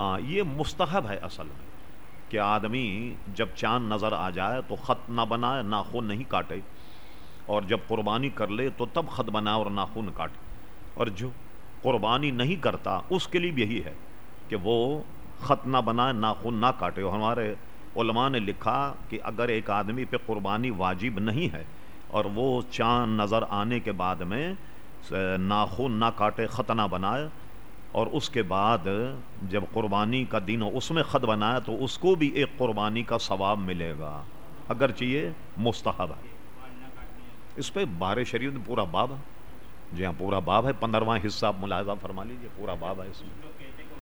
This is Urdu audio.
آ, یہ مستحب ہے اصل میں کہ آدمی جب چاند نظر آ جائے تو خط نہ بنائے ناخن نہیں کاٹے۔ اور جب قربانی کر لے تو تب خط بنائے اور ناخن کاٹے۔ اور جو قربانی نہیں کرتا اس کے لیے بھی یہی ہے کہ وہ خط نہ بنائے ناخن نہ کاٹے۔ اور ہمارے علماء نے لکھا کہ اگر ایک آدمی پہ قربانی واجب نہیں ہے اور وہ چاند نظر آنے کے بعد میں ناخن نہ کاٹے خط نہ بنائے اور اس کے بعد جب قربانی کا دن ہو، اس میں خط بنایا تو اس کو بھی ایک قربانی کا ثواب ملے گا۔ اگر چاہیے مستحب ہے۔ اس پہ بار شریف پورا باب ہے۔ جی ہاں پورا باب ہے۔ پندرہواں حصہ آپ ملاحظہ فرما لیجیے پورا باب ہے اس میں۔